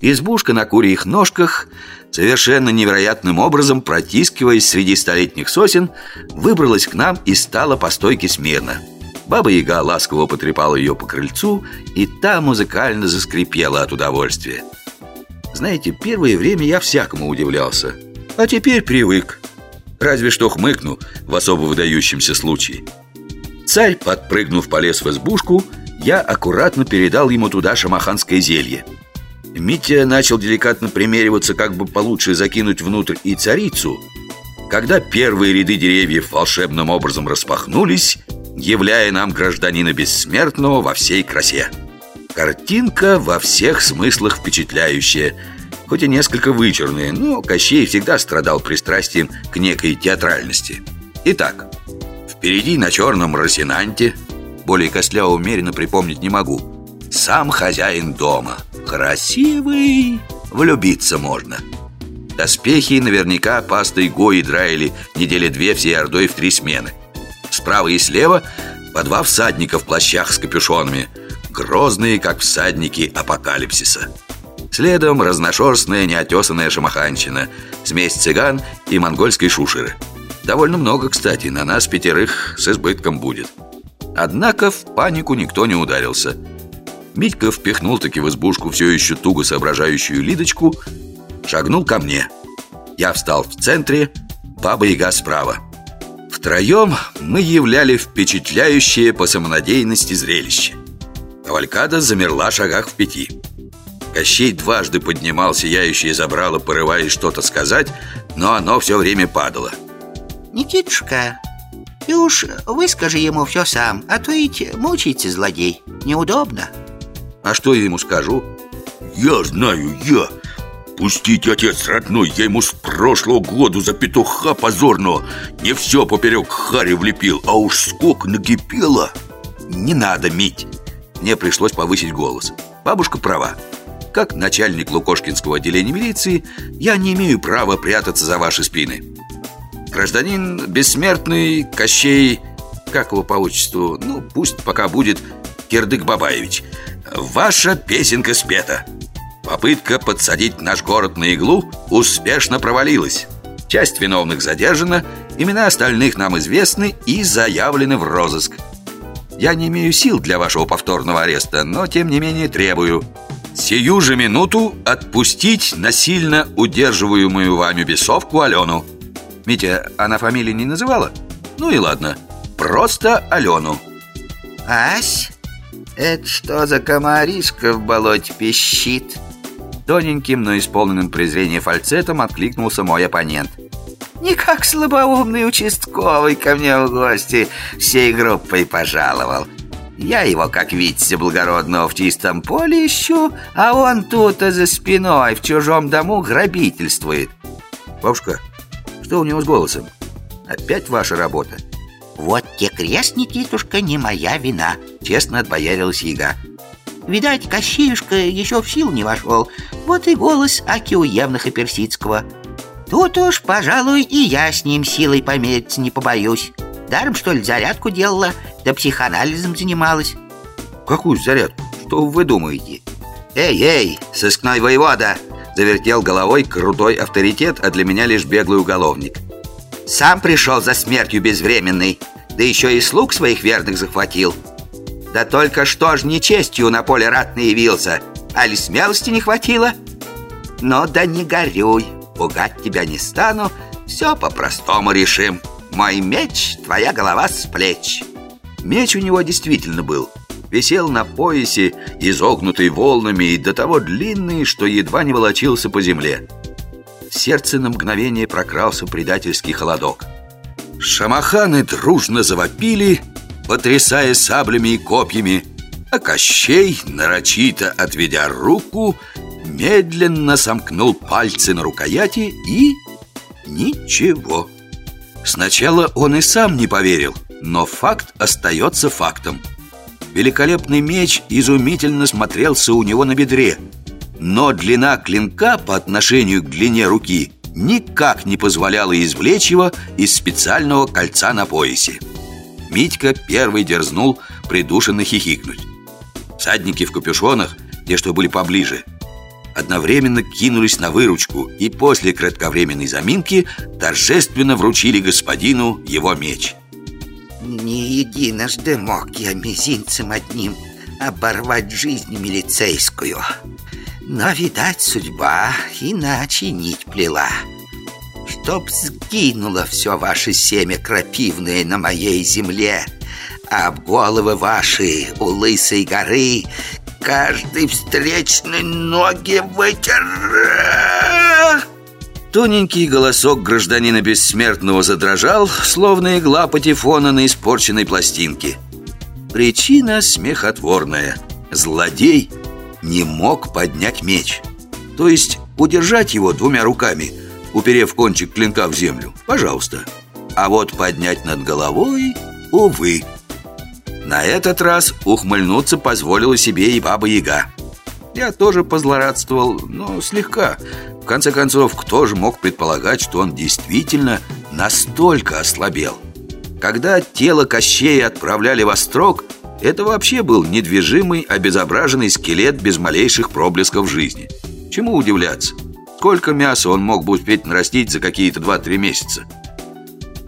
Избушка на курьих ножках, совершенно невероятным образом протискиваясь среди столетних сосен, выбралась к нам и стала по стойке смирно. Баба-яга ласково потрепала ее по крыльцу, и та музыкально заскрипела от удовольствия. Знаете, первое время я всякому удивлялся, а теперь привык. Разве что хмыкну в особо выдающемся случае. Царь, подпрыгнув, полез в избушку, я аккуратно передал ему туда шамаханское зелье. Митя начал деликатно примериваться, как бы получше закинуть внутрь и царицу, когда первые ряды деревьев волшебным образом распахнулись, являя нам гражданина бессмертного во всей красе. Картинка во всех смыслах впечатляющая, хоть и несколько вычурная, но Кощей всегда страдал пристрастием к некой театральности. Итак, впереди на черном росинанте, более костляво умеренно припомнить не могу, сам хозяин дома – Красивый, влюбиться можно. Доспехи наверняка пастой Гои драили недели две всей ордой в три смены. Справа и слева по два всадника в плащах с капюшонами. Грозные, как всадники апокалипсиса. Следом разношерстная неотесанная шамаханщина Смесь цыган и монгольской шушеры. Довольно много, кстати, на нас пятерых с избытком будет. Однако в панику никто не ударился Митька впихнул таки в избушку все еще туго соображающую Лидочку Шагнул ко мне. Я встал в центре, баба-яга справа. Втроем мы являли впечатляющее по самонадеянности зрелище. Кавалькада замерла шагах в пяти. Кощей дважды поднимал сияющее забрало, порываясь что-то сказать Но оно все время падало. Никитушка, ты уж выскажи ему все сам А то ведь мучается злодей. Неудобно а что я ему скажу? Я знаю, я. Пустите, отец родной, я ему с прошлого года за петуха позорного Не все поперек хари влепил, а уж сколько накипело. Не надо, Мить Мне пришлось повысить голос. Бабушка права. Как начальник Лукошкинского отделения милиции Я не имею права прятаться за ваши спины. Гражданин бессмертный Кощей Как его по отчеству? Ну, пусть пока будет Кирдык Бабаевич Ваша песенка спета. Попытка подсадить наш город на иглу успешно провалилась. Часть виновных задержана Имена остальных нам известны и заявлены в розыск. Я не имею сил для вашего повторного ареста Но тем не менее требую. Сию же минуту отпустить насильно удерживаемую вами бесовку Алену. Митя, она фамилии не называла? Ну и ладно. Просто Алену. Ась? Это что за комаришка в болоте пищит? Тоненьким, но исполненным презрением фальцетом откликнулся мой оппонент Не как слабоумный участковый ко мне в гости всей группой пожаловал Я его, как видите, благородного в чистом поле ищу А он тут за спиной в чужом дому грабительствует Бабушка, что у него с голосом? Опять ваша работа? Вот те крест, Никитушка, не моя вина Честно отбоярилась яга Видать, Кощеюшка еще в сил не вошел Вот и голос Аки у Евнаха Персидского Тут уж, пожалуй, и я с ним силой помериться не побоюсь Даром, что ли, зарядку делала, да психоанализом занималась Какую зарядку? Что вы думаете? Эй, эй, сыскной воевода! Завертел головой крутой авторитет, а для меня лишь беглый уголовник сам пришел за смертью безвременной Да еще и слуг своих верных захватил. Да только что ж нечестью на поле ратно явился Али смелости не хватило? Но да не горюй, пугать тебя не стану Все по-простому решим. Мой меч, твоя голова с плеч Меч у него действительно был. Висел на поясе, изогнутый волнами И до того длинный, что едва не волочился по земле сердце на мгновение прокрался предательский холодок. Шамаханы дружно завопили, потрясая саблями и копьями, а Кощей, нарочито отведя руку, медленно сомкнул пальцы на рукояти и... ничего. Сначала он и сам не поверил, но факт остается фактом. Великолепный меч изумительно смотрелся у него на бедре – но длина клинка по отношению к длине руки никак не позволяла извлечь его из специального кольца на поясе. Митька первый дерзнул придушенно хихикнуть. Садники в капюшонах, те, что были поближе, одновременно кинулись на выручку и после кратковременной заминки торжественно вручили господину его меч. Не единожды мог я мизинцем одним оборвать жизнь милицейскую. Но, видать, судьба иначе нить плела. Чтоб сгинуло все ваше семя крапивное на моей земле, а об головы ваши у лысой горы каждый встречный ноги вытер. Тоненький голосок гражданина бессмертного задрожал, словно игла патефона на испорченной пластинке. Причина смехотворная. Злодей не мог поднять меч. То есть удержать его двумя руками, уперев кончик клинка в землю. Пожалуйста. А вот поднять над головой, увы. На этот раз ухмыльнуться позволила себе и Баба-Яга. Я тоже позлорадствовал, но слегка. В конце концов, кто же мог предполагать, что он действительно настолько ослабел? Когда тело Кощея отправляли в острог, это вообще был недвижимый, обезображенный скелет без малейших проблесков жизни. Чему удивляться? Сколько мяса он мог бы успеть нарастить за какие-то 2-3 месяца?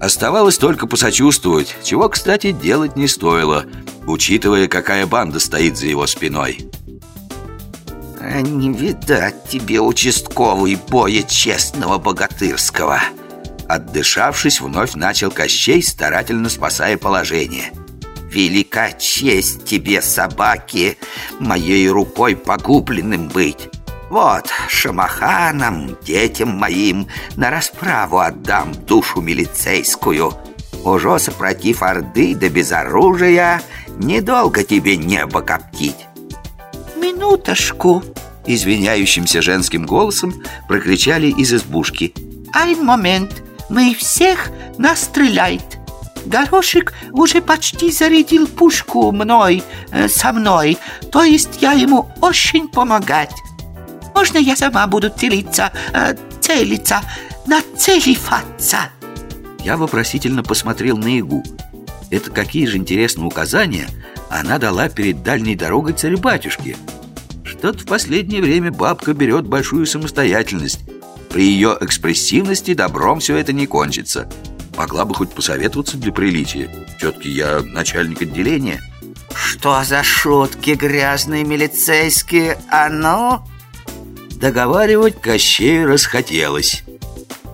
Оставалось только посочувствовать, чего, кстати, делать не стоило, учитывая, какая банда стоит за его спиной. А не видать тебе участковый боя честного богатырского Отдышавшись, вновь начал Кощей, старательно спасая положение Велика честь тебе, собаки, моей рукой погубленным быть вот, шамаханам, детям моим На расправу отдам душу милицейскую Уже сопротив Орды да без оружия Недолго тебе небо коптить «Минуточку!» Извиняющимся женским голосом прокричали из избушки «Айн момент! Мы всех настреляет!» Горошек уже почти зарядил пушку мной, э, со мной То есть я ему очень помогать Можно я сама буду целиться, э, целиться, нацеливаться?» Я вопросительно посмотрел на Игу Это какие же интересные указания она дала перед дальней дорогой царю-батюшке что-то в последнее время бабка берет большую самостоятельность. При ее экспрессивности добром все это не кончится. Могла бы хоть посоветоваться для приличия. Все-таки я начальник отделения. Что за шутки грязные милицейские, а ну? Договаривать Кощею расхотелось.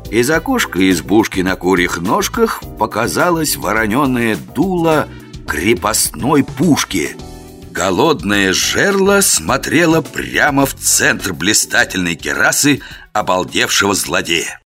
Из окошка избушки на курьих ножках показалось вороненое дуло крепостной пушки – Голодное жерло смотрело прямо в центр блистательной керасы обалдевшего злодея.